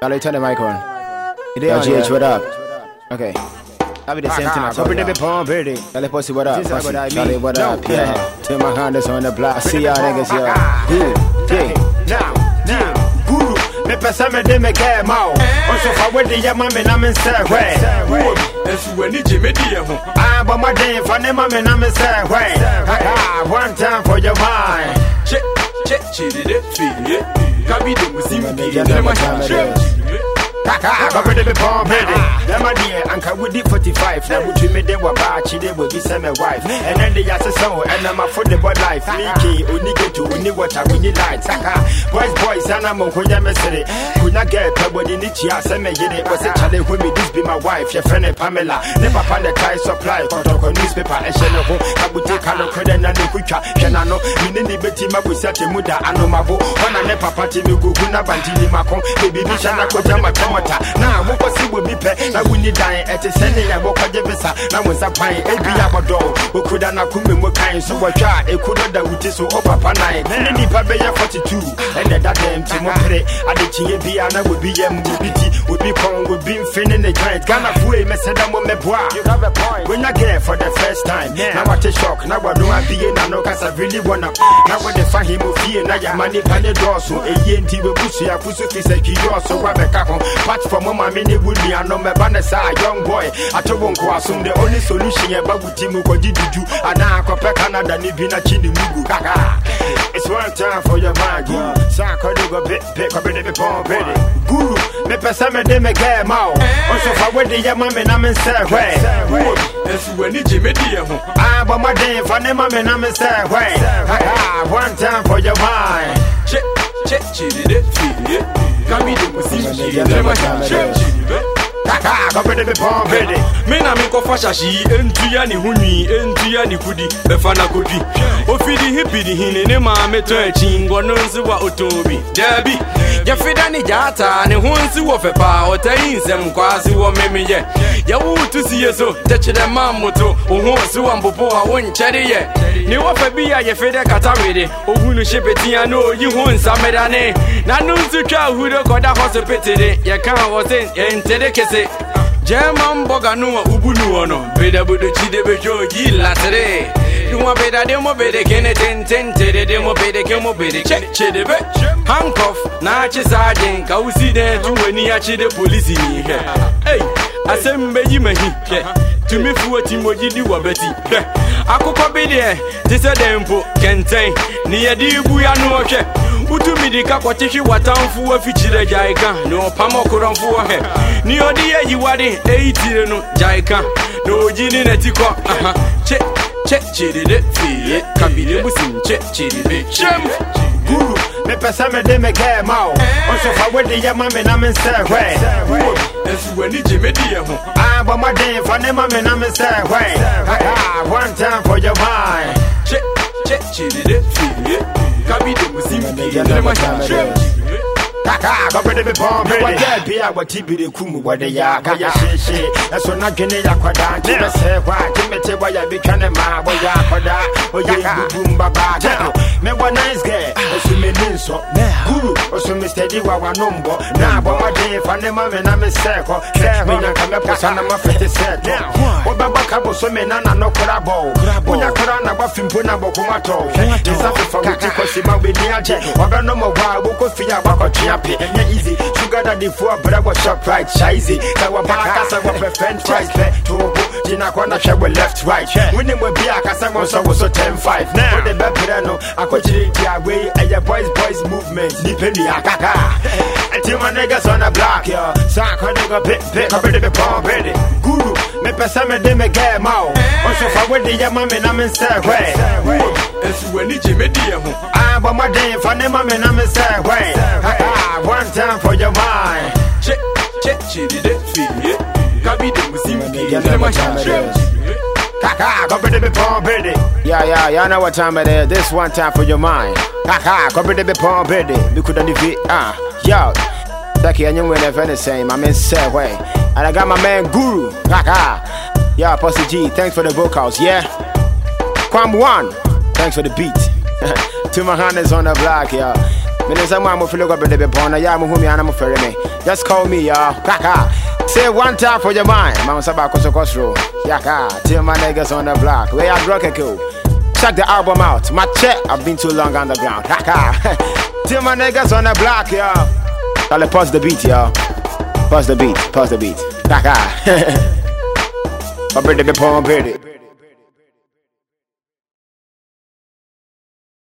Charlie, turn the mic on. Yo, GH, what up? Okay. I'll be the same thing. So pretty bit palm pretty. Charlie Pussy, what up? Pussy, Charlie, what up? Yeah. Turn my hand is on the block. See y'all niggas, yo. Yeah. Yeah. Now, now, guru, me pesa me de me ke ma o. Onso fa we de ya ma me na me se hwe. Esu wani jime di ye ho. Ah, but my day fa ne ma me na me se hwe. Ah, one time for your mind. Che che che de de fi ye. Kabi de musim Just de a bit palm pretty. Them a day, anka with the 45. Now would me de wa ba chi de will be send my wife. And then the yasa so, and I'm a the boy life. Uni get to uni water when you light. Boys, boys, and I'm on kuya mesere. Kuna get pebble in the chia, send me get it. Was a challenge with me, this be my wife, your friend Pamela. Never find the tie supply, Kotoko newspaper, and Shana ho. I a look at another kucha. Shanano, meaning the betty ma with such a muda, anomabo. One and a papa to me, Guguna Bantini Macon, baby Mishana Kojama Tamata. Now, what was it would be pet? Now we need dying at a sending a walk of Jebisa. Now was a pine, a be a door. We could not come in kind, so what try, it could not that which is so up upon night. And then if I pay 42, and then that damn Timothy, I did Chia be and I would be a movie, would be Kong, would be finning the giant. Ghana Fue, Messedamo Mebois. You have a point. First time, now what a shock. Now I know I'm being, I cause I really wanna. Now when they find him, fear, now your money, penny door, so eh, a yen tea will push you, push you, kiss a key, so what the car Patch for mama, many would be, I know my banasa, young boy. I told one ko assume the only solution, yeah, but with him, what did you do? And now I compare Canada, Nibina Chini Mugu. It's one time for your mind, guru. Saka, you go bit, pick up in the pond, ready. Guru, me pesa me de me get mao. Also, for where the young man, eh. I'm in Sahway. Esu wani jime di ye ho. Ah, but my day, for them, I'm in Sahway. One time for your mind. Che che che de de fi ye. Kabi de musim bi de ma che. Kaka, go ready, be pond, ready. me na menkɔfa hyahye ɛntua ne ho nwi ɛntua ne kudi bɛfa na kodwi ofidi hipidi hine ne maa metɔ akyi ngɔno nsi wa ɔtɔn bi daabi yɛfeda ne gyaata ne ho nsi wɔ fɛ paa ɔtai nsɛm kwaase wɔ memeyɛ yɛwo to sie so kyɛkyerɛ ma mmoto wo ho si wɔ mpopo a wonkyɛre yɛ ne wɔfa bi a yɛfedɛ kata wede ohunu hye petea na oyi ho nsameda ne nano nso twa ahudo kɔda hɔ so petede yɛka wɔ se ɛntede kese. German boga no ubu no no beda budo chide be joji latere Nwa beda de mo bede kene ten ten tere de mo bede ke mo bede che che de be handcuff na chi sergeant ka usi de tu wani ya chi de police ni he hey asem be yi mahi he tumi fu ati moji di wa beti he akokɔ bi deɛ te sɛ dɛn mpo kenten ni ye di bu ya no hwɛ wotumi di ka kɔtehwe watamfo afikyirɛ gyaeka ne ɔpam ɔkorɔmfo wɔ hɛ ne ɔde yɛ yiwade ɛyi tire no gyaeka na ogyi ne nati kɔ aha kye kye kyerede fie kabile busim kye kyerede hyɛm Guru, me pesa me de me get mao. Also, for where the young man, I'm in Sahway. ɛsu w'ani gye me di yɛ ho Ah, but my day, for them, I'm in Sahway. One time for your mind. kye kye kyerede fie kabile busim bi Just ne ma a time of hyɛm day. Kaka, be bomb, ready. What that? I what tibi de kumu, what they kaya she she. That's what not gonna yakwadan. Tiba say why? Tiba te I be kana ma, why yakwada, oh yeah, boom baba. Me one nice girl, osu me ninso. Guru, osu me steady wa wa number. Nah, but my day, for them, I'm in a circle. Me na kame posa na ma fete set. Obaba kabo so me na na no krabo. Unya kra na ba fimpo na bo kumato. Isa fa wuti kosi ma we ni aje. Oba no mo wa bo ko fia ba ko tia pe. Enye easy. Sugar daddy for bra go shop right. Shizy. Sa wa ba ka sa wa preference price pe. To bo jina kwa na hwe left right. Them we be akasa mo so so 10 5. Now the be pre no ti agwe. Eye boys boys movement. Nipendi akaka. Until my niggas on the block, yo. Sock a nigga pick, pick up in the palm, ready. Guru, me pesa me de me get mao. Also, for with the young man, I'm in Sahway. ɛsu w'ani gye me di yɛ ho Ah, but my day, for them, I'm in Sahway. One time for your mind. kye kye kyerede fie kabile busim bi Just ne have ma a time of hyɛm day. Kaka, go ready, be palm, ready. Yeah, yeah, y'all know what time it is. This one time for your mind. Kaka, go ready, be palm, ready. We could have defeat. Ah, yo. Taki, and you win if anything. I'm in set way. And I got my man Guru. Kaka. Yeah, Pussy G, thanks for the vocals, yeah? Kwam One, thanks for the beat. to my hands on the block, yeah. Look up at the pond. Yeah, I'm whom you are for me. Just call me, y'all. Kaka. Say one time for your mind. Mama Sabako Sokosro. Yaka. Till my niggas on the block. Where I drunk a cool. Check the album out. My check. I've been too long underground. Kaka. Till my niggas on the block, y'all. I'll pause the beat, y'all. Pause the beat. Pause the beat. I'm ready to be pretty.